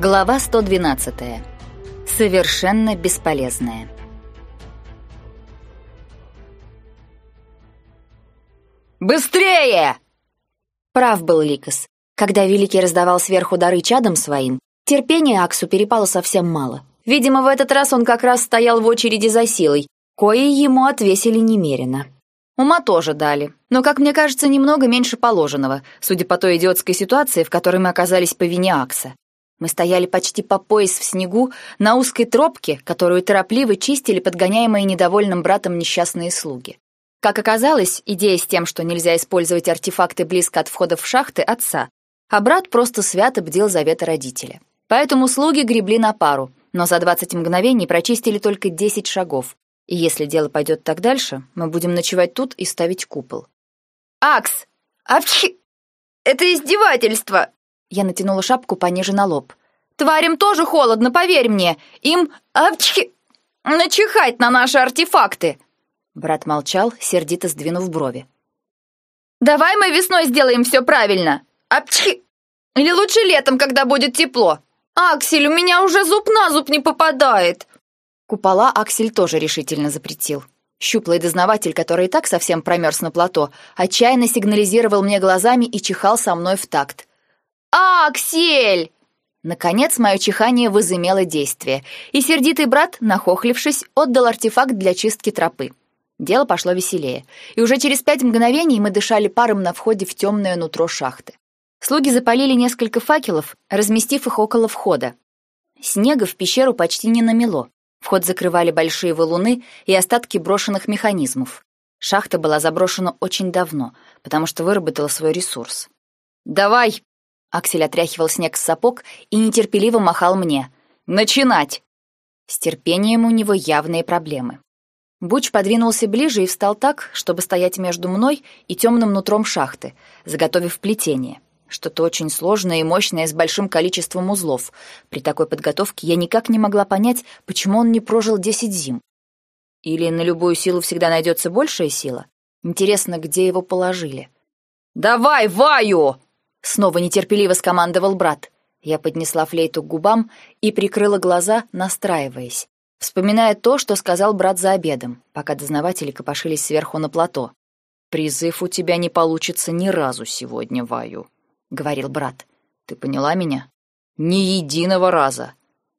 Глава 112. Совершенно бесполезная. «Быстрее!» Прав был Ликос. Когда Великий раздавал сверху дары чадам своим, терпения Аксу перепало совсем мало. Видимо, в этот раз он как раз стоял в очереди за силой, кои ему отвесили немерено. Ума тоже дали, но, как мне кажется, немного меньше положенного, судя по той идиотской ситуации, в которой мы оказались по вине Акса. Мы стояли почти по пояс в снегу на узкой тропке, которую торопливо чистили подгоняемые недовольным братом несчастные слуги. Как оказалось, идея с тем, что нельзя использовать артефакты близко от входа в шахты, отца, а брат просто свято бдел завета родителя. Поэтому слуги гребли на пару, но за 20 мгновений прочистили только 10 шагов. И если дело пойдет так дальше, мы будем ночевать тут и ставить купол. «Акс! Апчхи! Это издевательство!» Я натянула шапку пониже на лоб. «Тварям тоже холодно, поверь мне! Им... Апчхи! Начихать на наши артефакты!» Брат молчал, сердито сдвинув брови. «Давай мы весной сделаем все правильно! Апчхи! Или лучше летом, когда будет тепло! Аксель, у меня уже зуб на зуб не попадает!» Купола Аксель тоже решительно запретил. Щуплый дознаватель, который и так совсем промерз на плато, отчаянно сигнализировал мне глазами и чихал со мной в такт. «Аксель!» Наконец, мое чихание возымело действие, и сердитый брат, нахохлившись, отдал артефакт для чистки тропы. Дело пошло веселее, и уже через пять мгновений мы дышали паром на входе в темное нутро шахты. Слуги запалили несколько факелов, разместив их около входа. Снега в пещеру почти не намело. Вход закрывали большие валуны и остатки брошенных механизмов. Шахта была заброшена очень давно, потому что выработала свой ресурс. «Давай!» Аксель отряхивал снег с сапог и нетерпеливо махал мне. «Начинать!» С терпением у него явные проблемы. Буч подвинулся ближе и встал так, чтобы стоять между мной и темным нутром шахты, заготовив плетение. Что-то очень сложное и мощное с большим количеством узлов. При такой подготовке я никак не могла понять, почему он не прожил десять зим. Или на любую силу всегда найдется большая сила? Интересно, где его положили? «Давай, Ваю!» Снова нетерпеливо скомандовал брат. Я поднесла флейту к губам и прикрыла глаза, настраиваясь, вспоминая то, что сказал брат за обедом, пока дознаватели копошились сверху на плато. «Призыв у тебя не получится ни разу сегодня, Ваю», — говорил брат. «Ты поняла меня? Ни единого раза.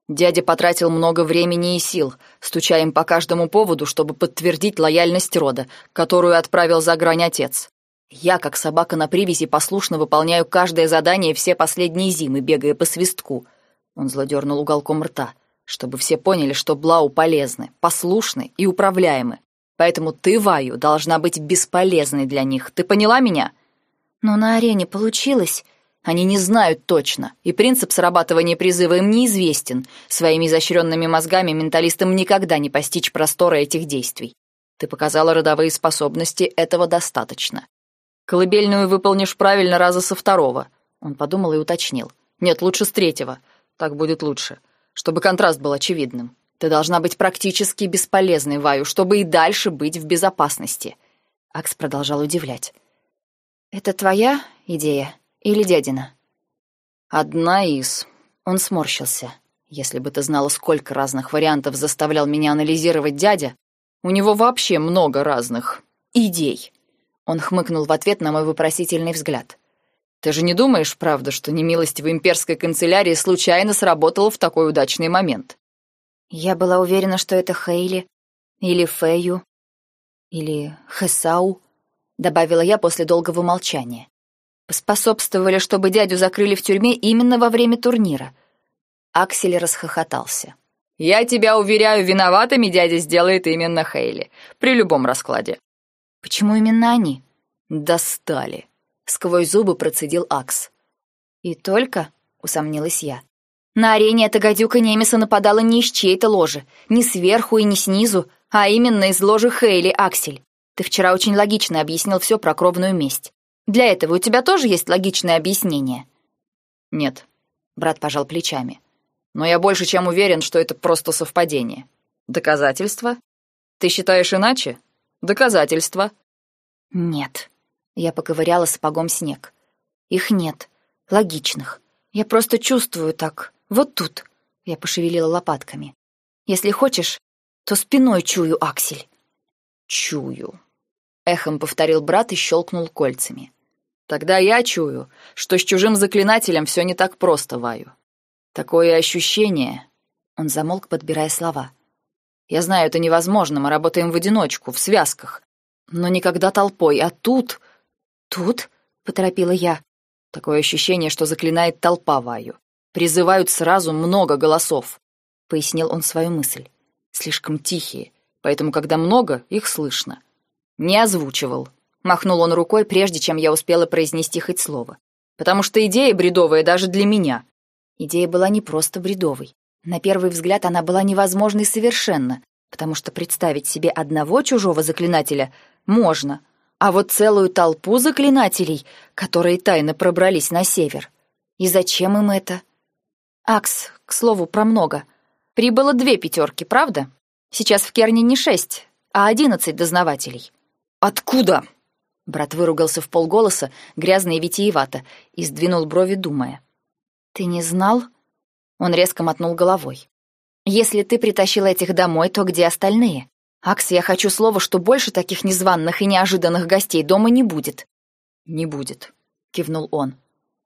Дядя потратил много времени и сил, стуча им по каждому поводу, чтобы подтвердить лояльность рода, которую отправил за грань отец. Я, как собака на привязи, послушно выполняю каждое задание все последние зимы, бегая по свистку. Он злодернул уголком рта, чтобы все поняли, что Блау полезны, послушны и управляемы. Поэтому ты, Ваю, должна быть бесполезной для них. Ты поняла меня? Но на арене получилось. Они не знают точно, и принцип срабатывания призыва им неизвестен. Своими изощренными мозгами менталистам никогда не постичь простора этих действий. Ты показала родовые способности, этого достаточно. Колыбельную выполнишь правильно раза со второго. Он подумал и уточнил. Нет, лучше с третьего. Так будет лучше. Чтобы контраст был очевидным. Ты должна быть практически бесполезной, Ваю, чтобы и дальше быть в безопасности. Акс продолжал удивлять. Это твоя идея или дядина? Одна из. Он сморщился. Если бы ты знала, сколько разных вариантов заставлял меня анализировать дядя, у него вообще много разных идей. Он хмыкнул в ответ на мой вопросительный взгляд. «Ты же не думаешь, правда, что немилость в имперской канцелярии случайно сработала в такой удачный момент?» Я была уверена, что это Хейли, или Фэю, или Хесау, добавила я после долгого молчания. Поспособствовали, чтобы дядю закрыли в тюрьме именно во время турнира. Аксель расхохотался. «Я тебя уверяю, виноватыми дядя сделает именно Хейли, при любом раскладе. Почему именно они? Достали. Сквозь зубы процедил Акс. И только, усомнилась я. На арене эта гадюка Немеса нападала не из чьей-то ложи, не сверху и не снизу, а именно из ложи Хейли, Аксель. Ты вчера очень логично объяснил все про кровную месть. Для этого у тебя тоже есть логичное объяснение? Нет, брат пожал плечами. Но я больше чем уверен, что это просто совпадение. Доказательства? Ты считаешь иначе? Доказательства?» «Нет». Я поковыряла сапогом снег. «Их нет. Логичных. Я просто чувствую так. Вот тут. Я пошевелила лопатками. Если хочешь, то спиной чую, Аксель. Чую. Эхом повторил брат и щелкнул кольцами. Тогда я чую, что с чужим заклинателем все не так просто, Ваю. Такое ощущение... Он замолк, подбирая слова. Я знаю, это невозможно, мы работаем в одиночку, в связках. Но никогда толпой, а тут... Тут? Поторопила я. Такое ощущение, что заклинает толпа Ваю. Призывают сразу много голосов. Пояснил он свою мысль. Слишком тихие, поэтому, когда много, их слышно. Не озвучивал. Махнул он рукой, прежде чем я успела произнести хоть слово. Потому что идея бредовая даже для меня. Идея была не просто бредовой. На первый взгляд она была невозможной совершенно, потому что представить себе одного чужого заклинателя можно, а вот целую толпу заклинателей, которые тайно пробрались на север. И зачем им это? Акс, к слову, про много. Прибыло две пятерки, правда? Сейчас в Керне не шесть, а одиннадцать дознавателей. «Откуда?» Брат выругался в полголоса, грязно и витиевато, и сдвинул брови, думая. «Ты не знал?» Он резко мотнул головой. «Если ты притащил этих домой, то где остальные? Акс, я хочу слово, что больше таких незваных и неожиданных гостей дома не будет». «Не будет», — кивнул он.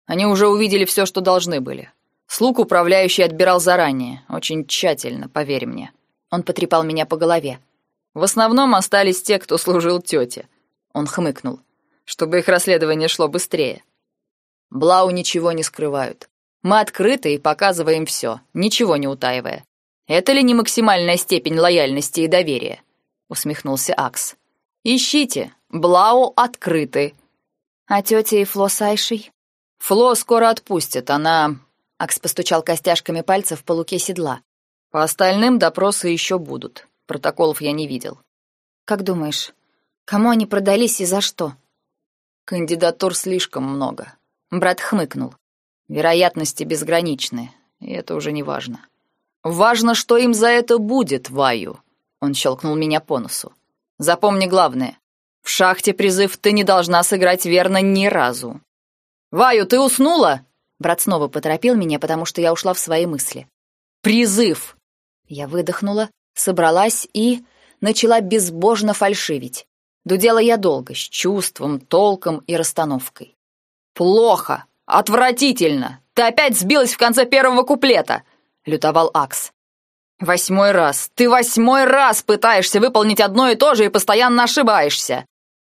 «Они уже увидели все, что должны были. Слуг управляющий отбирал заранее, очень тщательно, поверь мне». Он потрепал меня по голове. «В основном остались те, кто служил тете. Он хмыкнул. «Чтобы их расследование шло быстрее. Блау ничего не скрывают. Мы открыты и показываем все, ничего не утаивая. Это ли не максимальная степень лояльности и доверия?» Усмехнулся Акс. «Ищите. Блау открыты». «А тетя и Фло с Айшей?» «Фло скоро отпустят, она...» Акс постучал костяшками пальцев по луке седла. «По остальным допросы еще будут. Протоколов я не видел». «Как думаешь, Кому они продались и за что? Кандидатур слишком много. Брат хмыкнул. Вероятности безграничны, и это уже не важно. Важно, что им за это будет, Ваю. Он щелкнул меня по носу. Запомни главное. В шахте призыв ты не должна сыграть верно ни разу. Ваю, ты уснула? Брат снова поторопил меня, потому что я ушла в свои мысли. Призыв. Я выдохнула, собралась и начала безбожно фальшивить. Дудела я долго, с чувством, толком и расстановкой. «Плохо! Отвратительно! Ты опять сбилась в конце первого куплета!» — лютовал Акс. «Восьмой раз! Ты восьмой раз пытаешься выполнить одно и то же и постоянно ошибаешься!»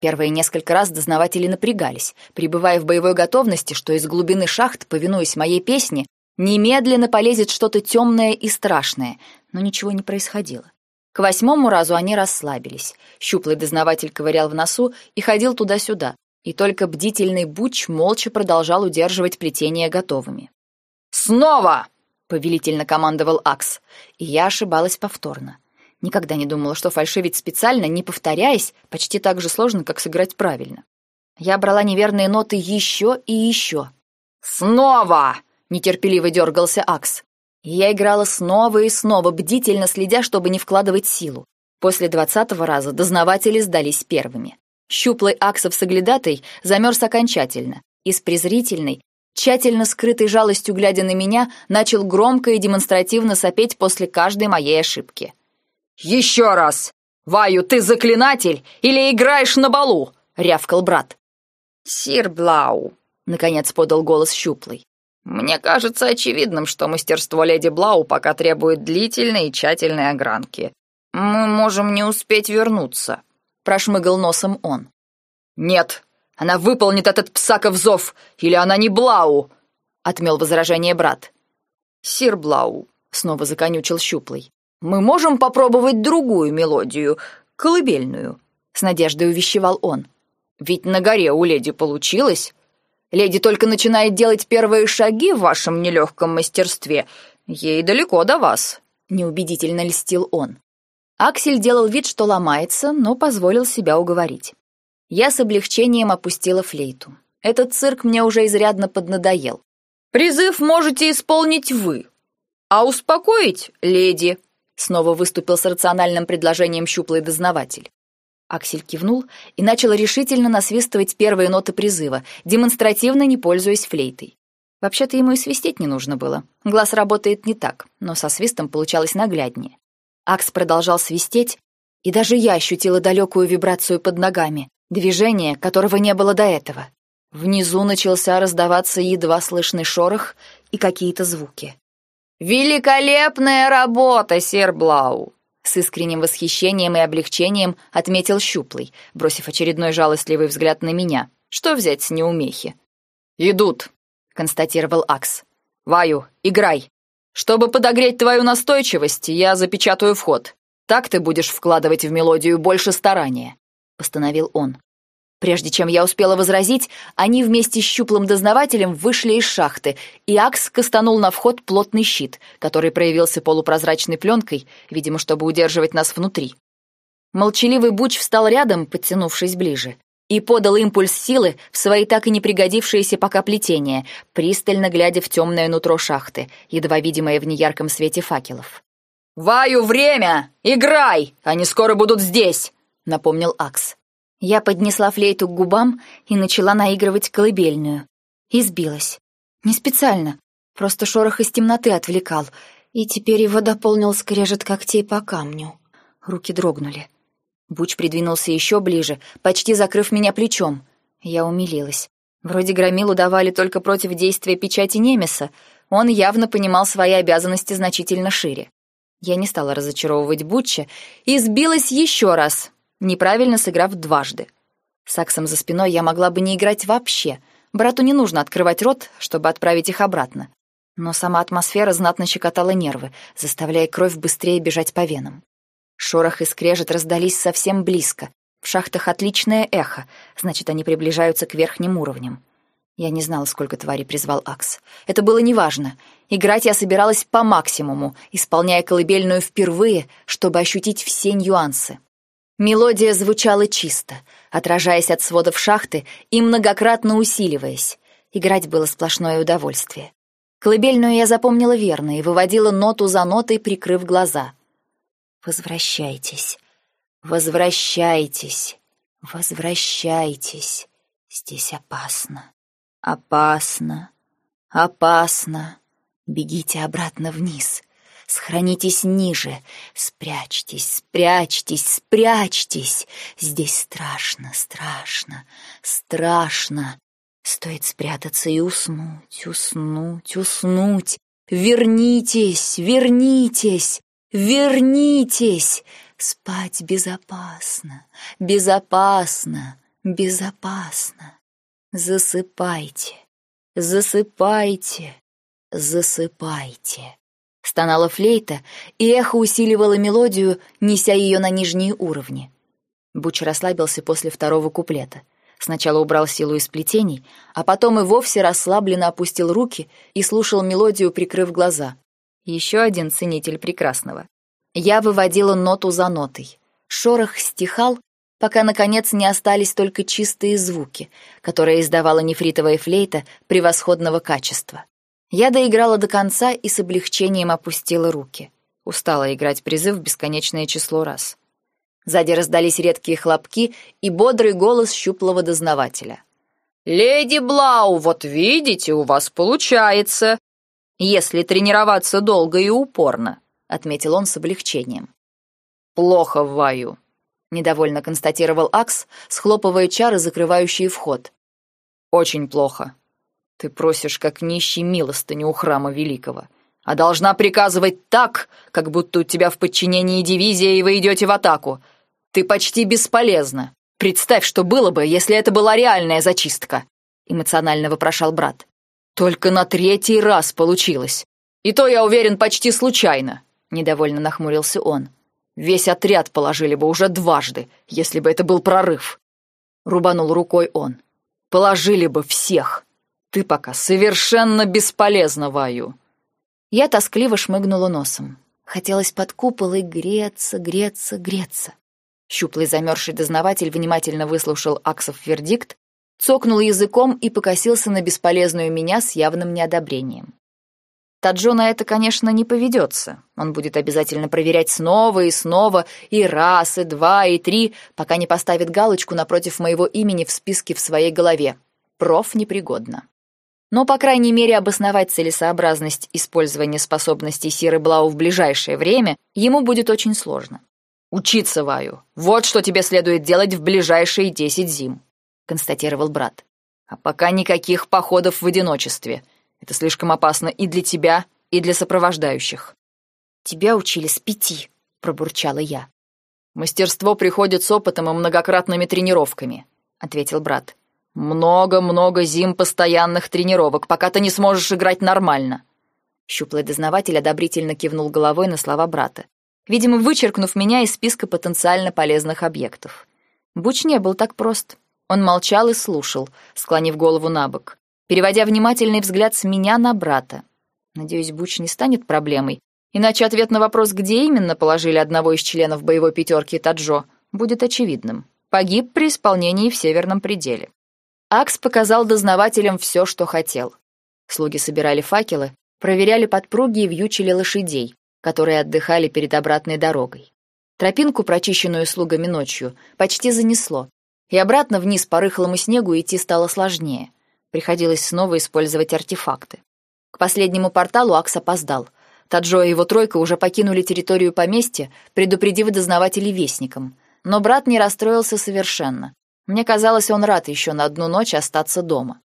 Первые несколько раз дознаватели напрягались, пребывая в боевой готовности, что из глубины шахт, повинуясь моей песне, немедленно полезет что-то темное и страшное, но ничего не происходило. К восьмому разу они расслабились. Щуплый дознаватель ковырял в носу и ходил туда-сюда, и только бдительный Буч молча продолжал удерживать плетения готовыми. «Снова!» — повелительно командовал Акс, и я ошибалась повторно. Никогда не думала, что фальшивить специально, не повторяясь, почти так же сложно, как сыграть правильно. Я брала неверные ноты еще и еще. «Снова!» — нетерпеливо дергался Акс я играла снова и снова, бдительно следя, чтобы не вкладывать силу. После двадцатого раза дознаватели сдались первыми. Щуплый аксов соглядатой замерз окончательно и с презрительной, тщательно скрытой жалостью глядя на меня, начал громко и демонстративно сопеть после каждой моей ошибки. «Еще раз! Ваю, ты заклинатель или играешь на балу?» — рявкал брат. «Сир Блау», — наконец подал голос щуплый. Мне кажется очевидным, что мастерство леди Блау пока требует длительной и тщательной огранки. Мы можем не успеть вернуться, прошмыгал носом он. Нет, она выполнит этот псаков зов, или она не Блау, отмел возражение брат. Сир Блау, снова законючил щуплый. Мы можем попробовать другую мелодию, колыбельную, с надеждой увещевал он. Ведь на горе у леди получилось. Леди только начинает делать первые шаги в вашем нелегком мастерстве. Ей далеко до вас», — неубедительно льстил он. Аксель делал вид, что ломается, но позволил себя уговорить. Я с облегчением опустила флейту. Этот цирк мне уже изрядно поднадоел. «Призыв можете исполнить вы, а успокоить — леди», — снова выступил с рациональным предложением щуплый дознаватель. Аксель кивнул и начал решительно насвистывать первые ноты призыва, демонстративно не пользуясь флейтой. Вообще-то ему и свистеть не нужно было. Глаз работает не так, но со свистом получалось нагляднее. Акс продолжал свистеть, и даже я ощутила далекую вибрацию под ногами, движение, которого не было до этого. Внизу начался раздаваться едва слышный шорох и какие-то звуки. «Великолепная работа, сэр Блау!» С искренним восхищением и облегчением отметил Щуплый, бросив очередной жалостливый взгляд на меня. Что взять с неумехи? «Идут», — констатировал Акс. «Ваю, играй. Чтобы подогреть твою настойчивость, я запечатаю вход. Так ты будешь вкладывать в мелодию больше старания», — постановил он. Прежде чем я успела возразить, они вместе с щуплым дознавателем вышли из шахты, и Акс кастанул на вход плотный щит, который проявился полупрозрачной пленкой, видимо, чтобы удерживать нас внутри. Молчаливый Буч встал рядом, подтянувшись ближе, и подал импульс силы в свои так и не пригодившиеся пока плетения, пристально глядя в темное нутро шахты, едва видимое в неярком свете факелов. «Ваю, время! Играй! Они скоро будут здесь!» — напомнил Акс. Я поднесла флейту к губам и начала наигрывать колыбельную. И сбилась. Не специально, просто шорох из темноты отвлекал, и теперь его дополнил скрежет когтей по камню. Руки дрогнули. Буч придвинулся еще ближе, почти закрыв меня плечом. Я умилилась. Вроде громилу давали только против действия печати Немеса, он явно понимал свои обязанности значительно шире. Я не стала разочаровывать Бутча и сбилась еще раз, неправильно сыграв дважды. С Аксом за спиной я могла бы не играть вообще. Брату не нужно открывать рот, чтобы отправить их обратно. Но сама атмосфера знатно щекотала нервы, заставляя кровь быстрее бежать по венам. Шорох и скрежет раздались совсем близко. В шахтах отличное эхо, значит, они приближаются к верхним уровням. Я не знала, сколько тварей призвал Акс. Это было неважно. Играть я собиралась по максимуму, исполняя колыбельную впервые, чтобы ощутить все нюансы. Мелодия звучала чисто, отражаясь от сводов шахты и многократно усиливаясь. Играть было сплошное удовольствие. Колыбельную я запомнила верно и выводила ноту за нотой, прикрыв глаза. «Возвращайтесь, возвращайтесь, возвращайтесь. Здесь опасно, опасно, опасно. Бегите обратно вниз, Схранитесь ниже. Спрячьтесь, спрячьтесь, спрячьтесь. Здесь страшно, страшно, страшно. Стоит спрятаться и уснуть, уснуть, уснуть. Вернитесь, вернитесь, вернитесь. Спать безопасно, безопасно, безопасно. Засыпайте, засыпайте, засыпайте. Стонала флейта, и эхо усиливало мелодию, неся ее на нижние уровни. Буч расслабился после второго куплета. Сначала убрал силу из плетений, а потом и вовсе расслабленно опустил руки и слушал мелодию, прикрыв глаза. Еще один ценитель прекрасного. Я выводила ноту за нотой. Шорох стихал, пока, наконец, не остались только чистые звуки, которые издавала нефритовая флейта превосходного качества. Я доиграла до конца и с облегчением опустила руки. Устала играть призыв бесконечное число раз. Сзади раздались редкие хлопки и бодрый голос щуплого дознавателя. «Леди Блау, вот видите, у вас получается, если тренироваться долго и упорно», — отметил он с облегчением. «Плохо в ваю», — недовольно констатировал Акс, схлопывая чары, закрывающие вход. «Очень плохо. Ты просишь, как нищий милостыню у храма великого, а должна приказывать так, как будто у тебя в подчинении дивизия, и вы идете в атаку. Ты почти бесполезна. Представь, что было бы, если это была реальная зачистка», — эмоционально вопрошал брат. «Только на третий раз получилось. И то, я уверен, почти случайно», — недовольно нахмурился он. «Весь отряд положили бы уже дважды, если бы это был прорыв». Рубанул рукой он. «Положили бы всех». Ты пока совершенно бесполезна, Ваю. Я тоскливо шмыгнула носом. Хотелось под куполой греться, греться, греться. Щуплый замерзший дознаватель внимательно выслушал Аксов вердикт, цокнул языком и покосился на бесполезную меня с явным неодобрением. Таджо на это, конечно, не поведется. Он будет обязательно проверять снова и снова, и раз, и два, и три, пока не поставит галочку напротив моего имени в списке в своей голове. Проф непригодно. Но, по крайней мере, обосновать целесообразность использования способностей Сиры Блау в ближайшее время ему будет очень сложно. «Учиться, Ваю. Вот что тебе следует делать в ближайшие десять зим», — констатировал брат. «А пока никаких походов в одиночестве. Это слишком опасно и для тебя, и для сопровождающих». «Тебя учили с пяти», — пробурчала я. «Мастерство приходит с опытом и многократными тренировками», — ответил брат. «Много-много зим постоянных тренировок, пока ты не сможешь играть нормально». Щуплый дознаватель одобрительно кивнул головой на слова брата, видимо, вычеркнув меня из списка потенциально полезных объектов. Буч не был так прост. Он молчал и слушал, склонив голову на бок, переводя внимательный взгляд с меня на брата. Надеюсь, Буч не станет проблемой, Иначе ответ на вопрос, где именно положили одного из членов боевой пятерки Таджо, будет очевидным. Погиб при исполнении в Северном пределе. Акс показал дознавателям все, что хотел. Слуги собирали факелы, проверяли подпруги и вьючили лошадей, которые отдыхали перед обратной дорогой. Тропинку, прочищенную слугами ночью, почти занесло, и обратно вниз по рыхлому снегу идти стало сложнее. Приходилось снова использовать артефакты. К последнему порталу Акс опоздал. Таджо и его тройка уже покинули территорию поместья, предупредив дознавателей вестником. Но брат не расстроился совершенно. Мне казалось, он рад еще на одну ночь остаться дома.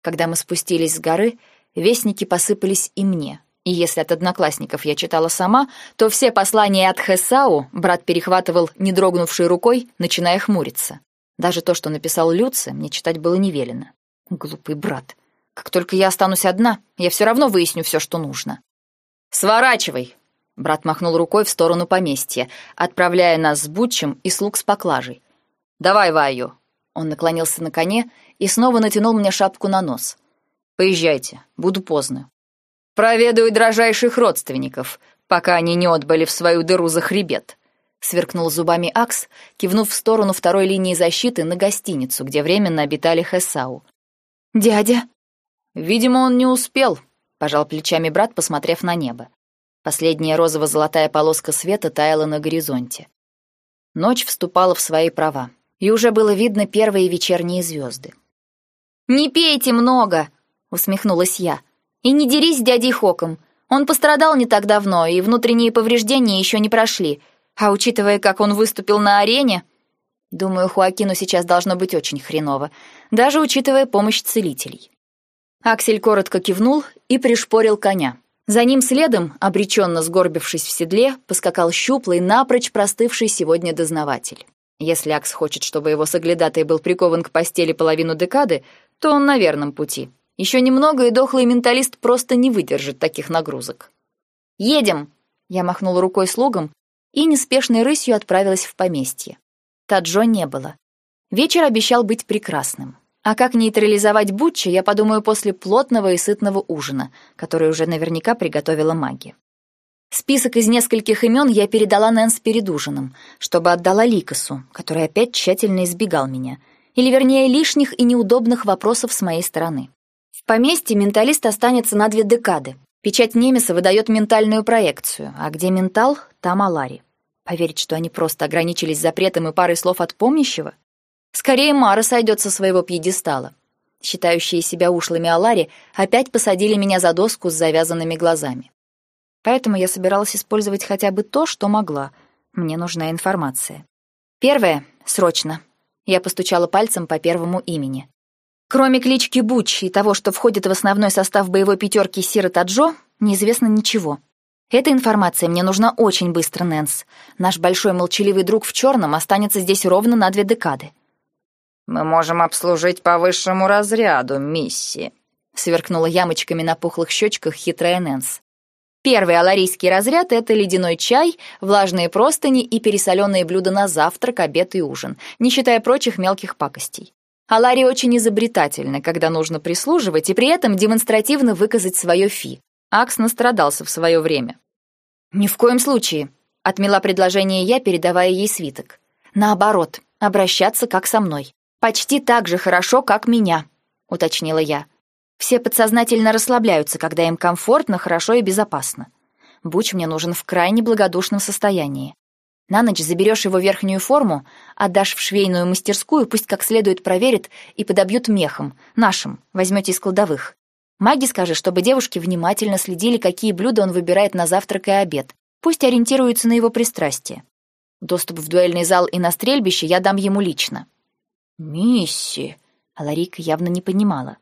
Когда мы спустились с горы, вестники посыпались и мне. И если от одноклассников я читала сама, то все послания от Хесау брат перехватывал не дрогнувшей рукой, начиная хмуриться. Даже то, что написал Люци, мне читать было не велено. Глупый брат. Как только я останусь одна, я все равно выясню все, что нужно. «Сворачивай!» Брат махнул рукой в сторону поместья, отправляя нас с Бутчем и слуг с поклажей. «Давай, Ваю!» Он наклонился на коне и снова натянул мне шапку на нос. «Поезжайте, буду поздно. Проведаю дрожайших родственников, пока они не отбыли в свою дыру за хребет», сверкнул зубами Акс, кивнув в сторону второй линии защиты на гостиницу, где временно обитали Хесау. «Дядя?» «Видимо, он не успел», пожал плечами брат, посмотрев на небо. Последняя розово-золотая полоска света таяла на горизонте. Ночь вступала в свои права, и уже было видно первые вечерние звезды. «Не пейте много!» — усмехнулась я. «И не дерись с дядей Хоком. Он пострадал не так давно, и внутренние повреждения еще не прошли. А учитывая, как он выступил на арене, думаю, Хуакину сейчас должно быть очень хреново, даже учитывая помощь целителей». Аксель коротко кивнул и пришпорил коня. За ним следом, обреченно сгорбившись в седле, поскакал щуплый, напрочь простывший сегодня дознаватель. Если Акс хочет, чтобы его соглядатай был прикован к постели половину декады, то он на верном пути. Еще немного, и дохлый менталист просто не выдержит таких нагрузок. «Едем!» — я махнул рукой слугам и неспешной рысью отправилась в поместье. Таджо не было. Вечер обещал быть прекрасным. А как нейтрализовать Бутча, я подумаю после плотного и сытного ужина, который уже наверняка приготовила маги. Список из нескольких имен я передала Нэнс перед ужином, чтобы отдала Ликасу, который опять тщательно избегал меня, или вернее лишних и неудобных вопросов с моей стороны. В поместье менталист останется на две декады. Печать Немеса выдает ментальную проекцию, а где ментал, там Алари. Поверить, что они просто ограничились запретом и парой слов от помнящего? Скорее Мара сойдет со своего пьедестала. Считающие себя ушлыми Алари опять посадили меня за доску с завязанными глазами. Поэтому я собиралась использовать хотя бы то, что могла. Мне нужна информация. Первое — срочно. Я постучала пальцем по первому имени. Кроме клички Буч и того, что входит в основной состав боевой пятерки Сира Таджо, неизвестно ничего. Эта информация мне нужна очень быстро, Нэнс. Наш большой молчаливый друг в черном останется здесь ровно на две декады. «Мы можем обслужить по высшему разряду, мисси», — сверкнула ямочками на пухлых щечках хитрая Нэнс. Первый аларийский разряд — это ледяной чай, влажные простыни и пересоленные блюда на завтрак, обед и ужин, не считая прочих мелких пакостей. Алари очень изобретательны, когда нужно прислуживать и при этом демонстративно выказать свое фи. Акс настрадался в свое время. «Ни в коем случае», — отмела предложение я, передавая ей свиток. «Наоборот, обращаться как со мной. «Почти так же хорошо, как меня», — уточнила я. «Все подсознательно расслабляются, когда им комфортно, хорошо и безопасно. Буч мне нужен в крайне благодушном состоянии. На ночь заберешь его верхнюю форму, отдашь в швейную мастерскую, пусть как следует проверят и подобьют мехом, нашим, возьмете из кладовых. Маги скажи, чтобы девушки внимательно следили, какие блюда он выбирает на завтрак и обед. Пусть ориентируются на его пристрастие. Доступ в дуэльный зал и на стрельбище я дам ему лично. Мисси, а Ларика явно не понимала.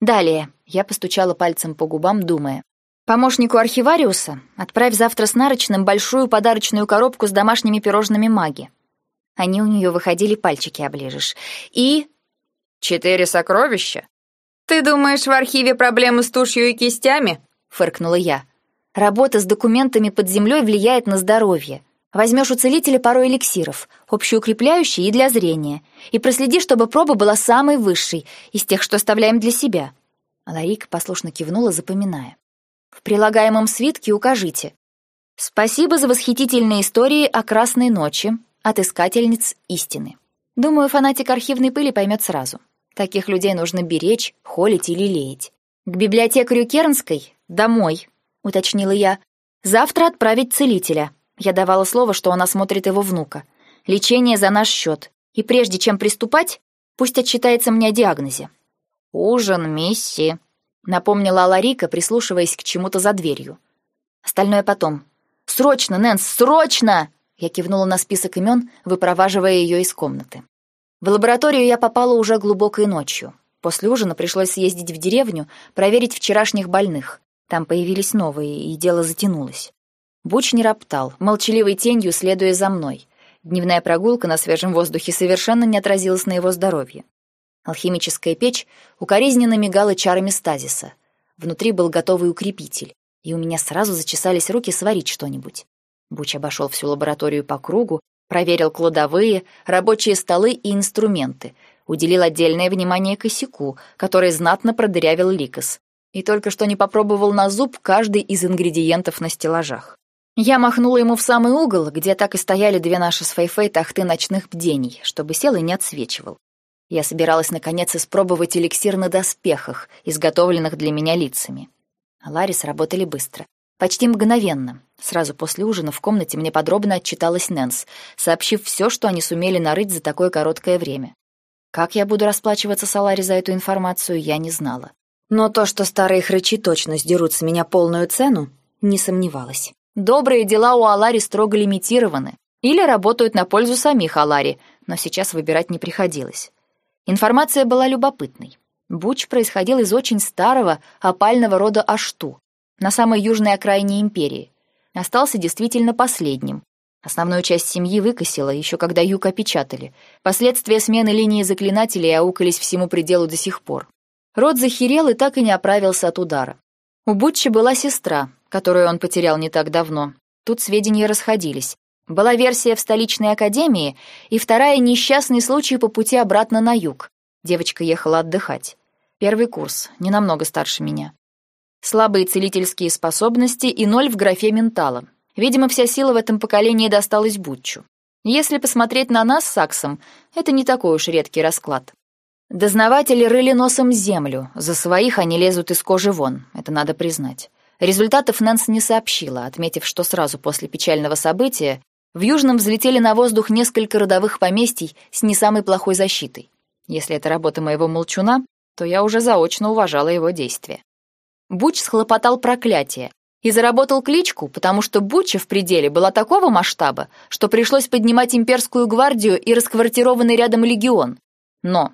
Далее я постучала пальцем по губам, думая. Помощнику архивариуса отправь завтра с нарочным большую подарочную коробку с домашними пирожными маги. Они у нее выходили, пальчики оближешь. И... Четыре сокровища? Ты думаешь, в архиве проблемы с тушью и кистями? Фыркнула я. Работа с документами под землей влияет на здоровье. Возьмешь у целителя пару эликсиров, общеукрепляющие и для зрения, и проследи, чтобы проба была самой высшей из тех, что оставляем для себя. Ларика послушно кивнула, запоминая. В прилагаемом свитке укажите. Спасибо за восхитительные истории о Красной ночи от искательниц истины. Думаю, фанатик архивной пыли поймет сразу. Таких людей нужно беречь, холить или леять. К библиотекарю Кернской домой, уточнила я. Завтра отправить целителя. Я давала слово, что он осмотрит его внука. Лечение за наш счет. И прежде чем приступать, пусть отчитается мне о диагнозе. «Ужин, мисси», — напомнила Аларика, прислушиваясь к чему-то за дверью. «Остальное потом. Срочно, Нэнс, срочно!» Я кивнула на список имен, выпроваживая ее из комнаты. В лабораторию я попала уже глубокой ночью. После ужина пришлось съездить в деревню, проверить вчерашних больных. Там появились новые, и дело затянулось. Буч не роптал, молчаливой тенью следуя за мной. Дневная прогулка на свежем воздухе совершенно не отразилась на его здоровье. Алхимическая печь укоризненно мигала чарами стазиса. Внутри был готовый укрепитель, и у меня сразу зачесались руки сварить что-нибудь. Буч обошел всю лабораторию по кругу, проверил кладовые, рабочие столы и инструменты, уделил отдельное внимание косяку, который знатно продырявил ликос, и только что не попробовал на зуб каждый из ингредиентов на стеллажах. Я махнула ему в самый угол, где так и стояли две наши с Фейфей тахты ночных бдений, чтобы сел и не отсвечивал. Я собиралась, наконец, испробовать эликсир на доспехах, изготовленных для меня лицами. А Ларис работали быстро. Почти мгновенно. Сразу после ужина в комнате мне подробно отчиталась Нэнс, сообщив все, что они сумели нарыть за такое короткое время. Как я буду расплачиваться с Алари за эту информацию, я не знала. Но то, что старые хрычи точно сдерут с меня полную цену, не сомневалась. Добрые дела у Алари строго лимитированы или работают на пользу самих Алари, но сейчас выбирать не приходилось. Информация была любопытной. Буч происходил из очень старого опального рода Ашту, на самой южной окраине империи. Остался действительно последним. Основную часть семьи выкосило еще когда юг опечатали. Последствия смены линии заклинателей аукались всему пределу до сих пор. Род захерел и так и не оправился от удара. У Бутчи была сестра, которую он потерял не так давно. Тут сведения расходились. Была версия в столичной академии, и вторая — несчастный случай по пути обратно на юг. Девочка ехала отдыхать. Первый курс, не намного старше меня. Слабые целительские способности и ноль в графе ментала. Видимо, вся сила в этом поколении досталась Бутчу. Если посмотреть на нас с Саксом, это не такой уж редкий расклад. Дознаватели рыли носом землю, за своих они лезут из кожи вон, это надо признать. Результатов Нэнс не сообщила, отметив, что сразу после печального события в Южном взлетели на воздух несколько родовых поместий с не самой плохой защитой. Если это работа моего молчуна, то я уже заочно уважала его действия. Буч схлопотал проклятие и заработал кличку, потому что Буча в пределе была такого масштаба, что пришлось поднимать имперскую гвардию и расквартированный рядом легион. Но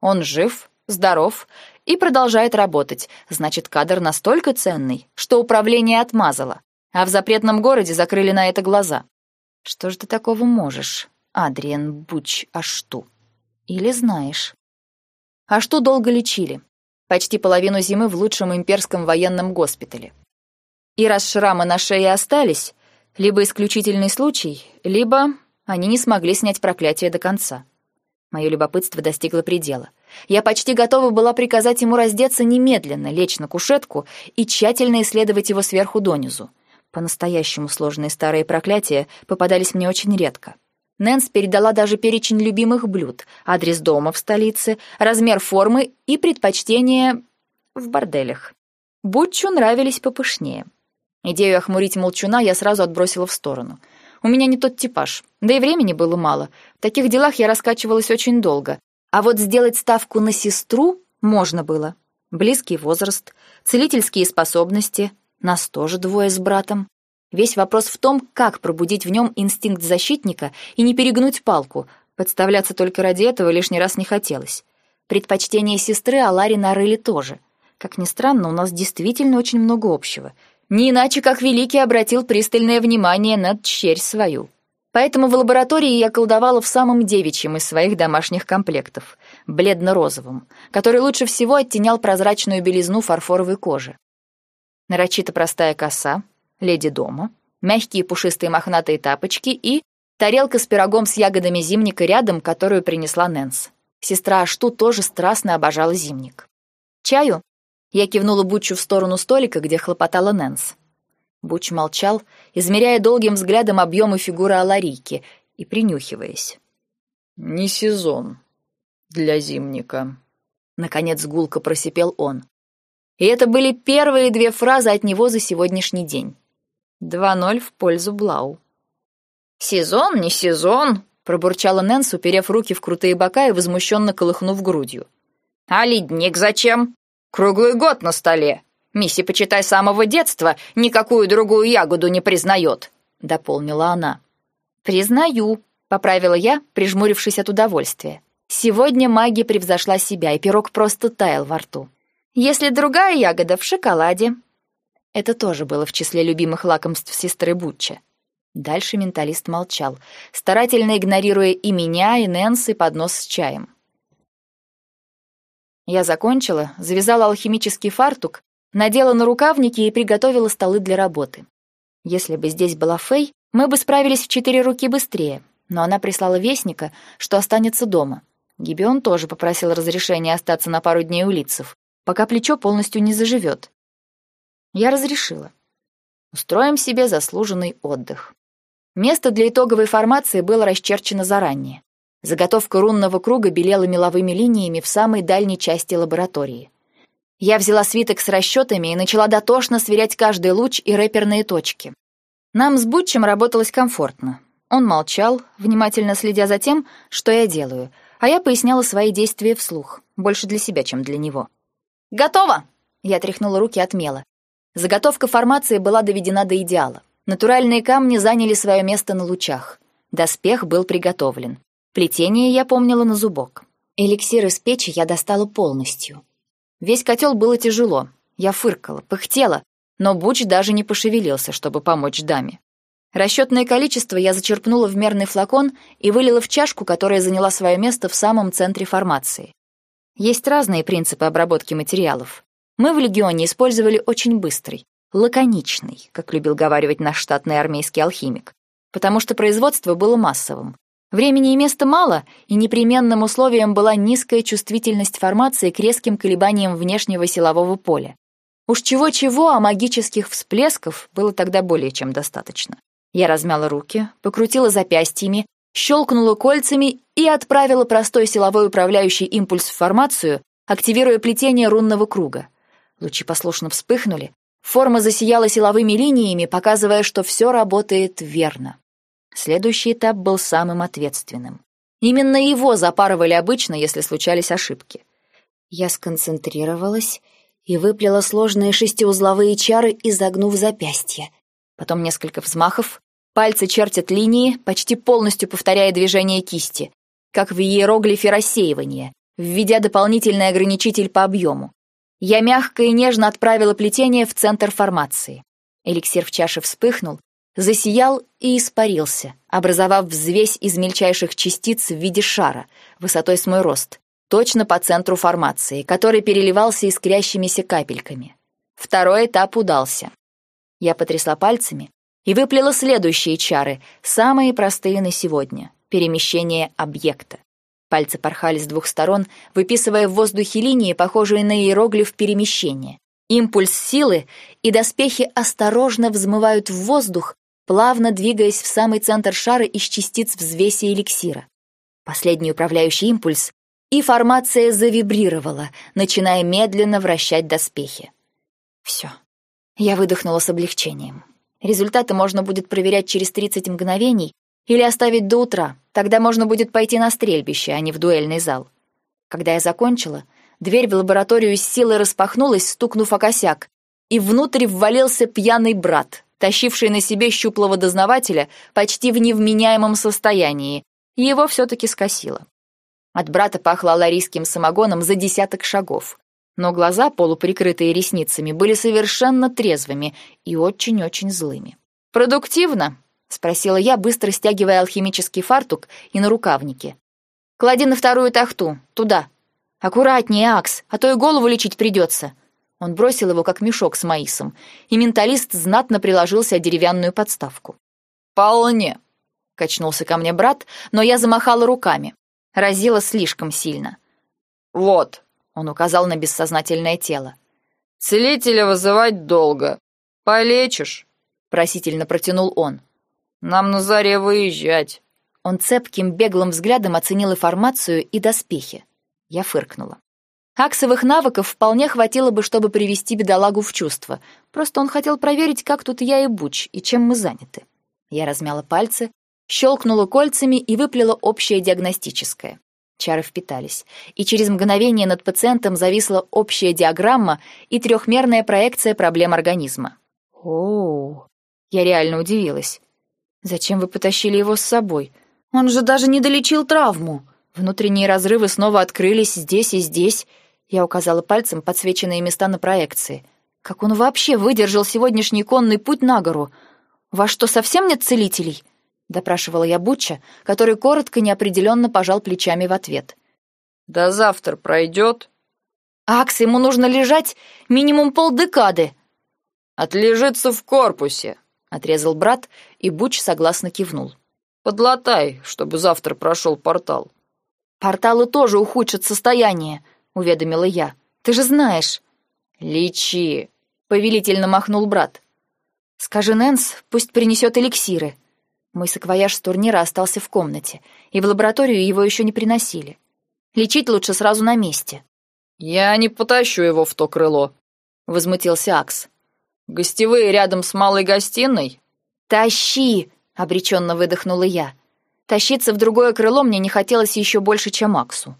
он жив, здоров и продолжает работать, значит, кадр настолько ценный, что управление отмазало, а в запретном городе закрыли на это глаза. Что же ты такого можешь, Адриан Буч Ашту? Или знаешь? Ашту долго лечили, почти половину зимы в лучшем имперском военном госпитале. И раз шрамы на шее остались, либо исключительный случай, либо они не смогли снять проклятие до конца. Мое любопытство достигло предела — я почти готова была приказать ему раздеться немедленно, лечь на кушетку и тщательно исследовать его сверху донизу. По-настоящему сложные старые проклятия попадались мне очень редко. Нэнс передала даже перечень любимых блюд, адрес дома в столице, размер формы и предпочтения в борделях. Бутчу нравились попышнее. Идею охмурить молчуна я сразу отбросила в сторону. У меня не тот типаж, да и времени было мало. В таких делах я раскачивалась очень долго, а вот сделать ставку на сестру можно было. близкий возраст, целительские способности, нас тоже двое с братом. Весь вопрос в том, как пробудить в нем инстинкт защитника и не перегнуть палку. Подставляться только ради этого лишний раз не хотелось. Предпочтения сестры Алари нарыли тоже. Как ни странно, у нас действительно очень много общего. Не иначе, как Великий обратил пристальное внимание на тщерь свою. Поэтому в лаборатории я колдовала в самом девичьем из своих домашних комплектов — бледно-розовым, который лучше всего оттенял прозрачную белизну фарфоровой кожи. Нарочито простая коса, леди дома, мягкие пушистые мохнатые тапочки и тарелка с пирогом с ягодами зимника рядом, которую принесла Нэнс. Сестра Ашту тоже страстно обожала зимник. «Чаю?» Я кивнула Бутчу в сторону столика, где хлопотала Нэнс. Буч молчал, измеряя долгим взглядом объемы фигуры Аларийки и принюхиваясь. «Не сезон для зимника», — наконец гулко просипел он. И это были первые две фразы от него за сегодняшний день. Два ноль в пользу Блау. «Сезон, не сезон», — пробурчала Нэнс, уперев руки в крутые бока и возмущенно колыхнув грудью. «А ледник зачем? Круглый год на столе. Мисси, почитай, самого детства никакую другую ягоду не признает», — дополнила она. «Признаю», — поправила я, прижмурившись от удовольствия. Сегодня магия превзошла себя, и пирог просто таял во рту. Если другая ягода в шоколаде. Это тоже было в числе любимых лакомств сестры Бутча. Дальше менталист молчал, старательно игнорируя и меня, и Нэнси поднос с чаем. Я закончила, завязала алхимический фартук надела на рукавники и приготовила столы для работы. Если бы здесь была Фэй, мы бы справились в четыре руки быстрее, но она прислала вестника, что останется дома. Гибион тоже попросил разрешения остаться на пару дней у лицев, пока плечо полностью не заживет. Я разрешила. Устроим себе заслуженный отдых. Место для итоговой формации было расчерчено заранее. Заготовка рунного круга белела меловыми линиями в самой дальней части лаборатории. Я взяла свиток с расчетами и начала дотошно сверять каждый луч и рэперные точки. Нам с Бутчем работалось комфортно. Он молчал, внимательно следя за тем, что я делаю, а я поясняла свои действия вслух, больше для себя, чем для него. «Готово!» — я тряхнула руки от мела. Заготовка формации была доведена до идеала. Натуральные камни заняли свое место на лучах. Доспех был приготовлен. Плетение я помнила на зубок. Эликсир из печи я достала полностью. Весь котел было тяжело. Я фыркала, пыхтела, но Буч даже не пошевелился, чтобы помочь даме. Расчетное количество я зачерпнула в мерный флакон и вылила в чашку, которая заняла свое место в самом центре формации. Есть разные принципы обработки материалов. Мы в Легионе использовали очень быстрый, лаконичный, как любил говаривать наш штатный армейский алхимик, потому что производство было массовым. Времени и места мало, и непременным условием была низкая чувствительность формации к резким колебаниям внешнего силового поля. Уж чего-чего, а магических всплесков было тогда более чем достаточно. Я размяла руки, покрутила запястьями, щелкнула кольцами и отправила простой силовой управляющий импульс в формацию, активируя плетение рунного круга. Лучи послушно вспыхнули, форма засияла силовыми линиями, показывая, что все работает верно. Следующий этап был самым ответственным. Именно его запарывали обычно, если случались ошибки. Я сконцентрировалась и выплела сложные шестиузловые чары, изогнув запястье. Потом несколько взмахов, пальцы чертят линии, почти полностью повторяя движение кисти, как в иероглифе рассеивания, введя дополнительный ограничитель по объему. Я мягко и нежно отправила плетение в центр формации. Эликсир в чаше вспыхнул, засиял и испарился, образовав взвесь из мельчайших частиц в виде шара, высотой с мой рост, точно по центру формации, который переливался искрящимися капельками. Второй этап удался. Я потрясла пальцами и выплела следующие чары, самые простые на сегодня — перемещение объекта. Пальцы порхали с двух сторон, выписывая в воздухе линии, похожие на иероглиф перемещения. Импульс силы, и доспехи осторожно взмывают в воздух, плавно двигаясь в самый центр шара из частиц взвеси эликсира. Последний управляющий импульс, и формация завибрировала, начиная медленно вращать доспехи. Все. Я выдохнула с облегчением. Результаты можно будет проверять через 30 мгновений или оставить до утра. Тогда можно будет пойти на стрельбище, а не в дуэльный зал. Когда я закончила, Дверь в лабораторию с силой распахнулась, стукнув о косяк, и внутрь ввалился пьяный брат, тащивший на себе щуплого дознавателя почти в невменяемом состоянии. Его все-таки скосило. От брата пахло аларийским самогоном за десяток шагов. Но глаза, полуприкрытые ресницами, были совершенно трезвыми и очень-очень злыми. «Продуктивно?» — спросила я, быстро стягивая алхимический фартук и на рукавнике. «Клади на вторую тахту, туда. Аккуратнее, Акс, а то и голову лечить придется». Он бросил его, как мешок с маисом, и менталист знатно приложился о деревянную подставку. «Вполне», — качнулся ко мне брат, но я замахала руками. Разило слишком сильно. «Вот», — он указал на бессознательное тело. «Целителя вызывать долго. Полечишь?» — просительно протянул он. «Нам на заре выезжать». Он цепким беглым взглядом оценил информацию и доспехи. Я фыркнула. Аксовых навыков вполне хватило бы, чтобы привести бедолагу в чувство. Просто он хотел проверить, как тут я и Буч, и чем мы заняты. Я размяла пальцы, щелкнула кольцами и выплела общее диагностическое. Чары впитались, и через мгновение над пациентом зависла общая диаграмма и трехмерная проекция проблем организма. О, я реально удивилась. Зачем вы потащили его с собой? Он же даже не долечил травму. Внутренние разрывы снова открылись здесь и здесь. Я указала пальцем подсвеченные места на проекции. Как он вообще выдержал сегодняшний конный путь на гору? Вас что, совсем нет целителей? Допрашивала я Бутча, который коротко неопределенно пожал плечами в ответ. «Да завтра пройдет». «Акс, ему нужно лежать минимум полдекады». «Отлежится в корпусе», — отрезал брат, и Буч согласно кивнул. «Подлатай, чтобы завтра прошел портал». «Порталы тоже ухудшат состояние», — уведомила я. «Ты же знаешь». «Лечи», — повелительно махнул брат. «Скажи Нэнс, пусть принесет эликсиры», мой саквояж с турнира остался в комнате, и в лабораторию его еще не приносили. Лечить лучше сразу на месте. «Я не потащу его в то крыло», — возмутился Акс. «Гостевые рядом с малой гостиной?» «Тащи!» — обреченно выдохнула я. Тащиться в другое крыло мне не хотелось еще больше, чем Аксу.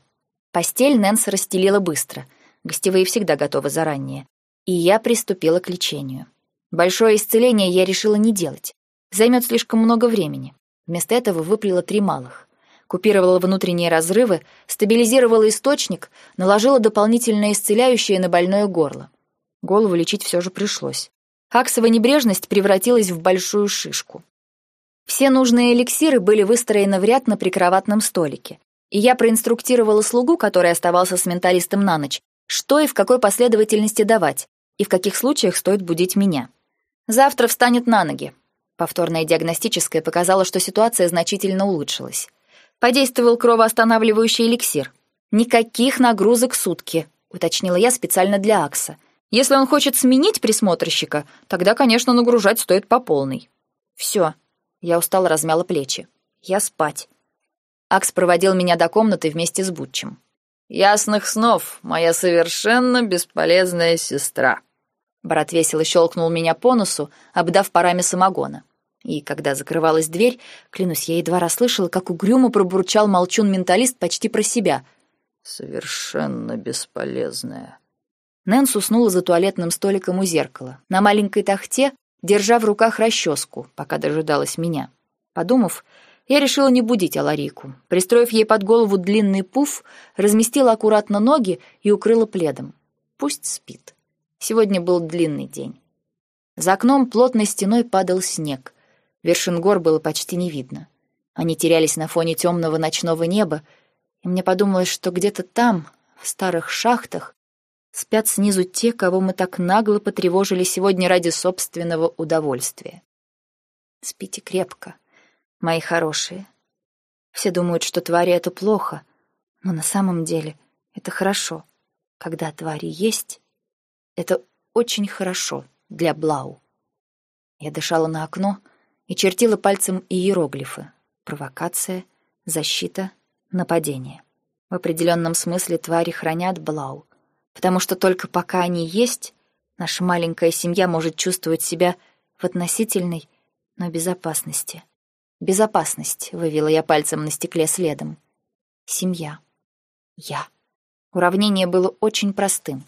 Постель Нэнс расстелила быстро. Гостевые всегда готовы заранее. И я приступила к лечению. Большое исцеление я решила не делать займет слишком много времени. Вместо этого выплела три малых. Купировала внутренние разрывы, стабилизировала источник, наложила дополнительное исцеляющее на больное горло. Голову лечить все же пришлось. Аксова небрежность превратилась в большую шишку. Все нужные эликсиры были выстроены в ряд на прикроватном столике, и я проинструктировала слугу, который оставался с менталистом на ночь, что и в какой последовательности давать, и в каких случаях стоит будить меня. Завтра встанет на ноги, Повторное диагностическое показало, что ситуация значительно улучшилась. Подействовал кровоостанавливающий эликсир. Никаких нагрузок сутки, уточнила я специально для Акса. Если он хочет сменить присмотрщика, тогда, конечно, нагружать стоит по полной. Все. Я устало размяла плечи. Я спать. Акс проводил меня до комнаты вместе с Бутчем. «Ясных снов, моя совершенно бесполезная сестра», Брат весело щелкнул меня по носу, обдав парами самогона. И когда закрывалась дверь, клянусь, я едва расслышала, как угрюмо пробурчал молчун-менталист почти про себя. «Совершенно бесполезная». Нэнс уснула за туалетным столиком у зеркала, на маленькой тахте, держа в руках расческу, пока дожидалась меня. Подумав, я решила не будить Аларику. Пристроив ей под голову длинный пуф, разместила аккуратно ноги и укрыла пледом. Пусть спит. Сегодня был длинный день. За окном плотной стеной падал снег. Вершин гор было почти не видно. Они терялись на фоне темного ночного неба, и мне подумалось, что где-то там, в старых шахтах, спят снизу те, кого мы так нагло потревожили сегодня ради собственного удовольствия. Спите крепко, мои хорошие. Все думают, что твари — это плохо, но на самом деле это хорошо. Когда твари есть, это очень хорошо для Блау. Я дышала на окно и чертила пальцем иероглифы. Провокация, защита, нападение. В определенном смысле твари хранят Блау, потому что только пока они есть, наша маленькая семья может чувствовать себя в относительной, но безопасности. Безопасность, вывела я пальцем на стекле следом. Семья. Я. Уравнение было очень простым.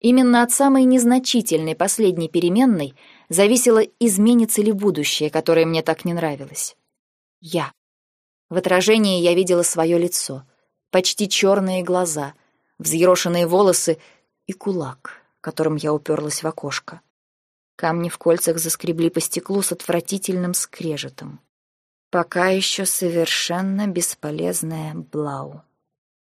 Именно от самой незначительной последней переменной зависело, изменится ли будущее, которое мне так не нравилось. Я. В отражении я видела свое лицо, почти черные глаза, взъерошенные волосы и кулак, которым я уперлась в окошко. Камни в кольцах заскребли по стеклу с отвратительным скрежетом. Пока еще совершенно бесполезная Блау.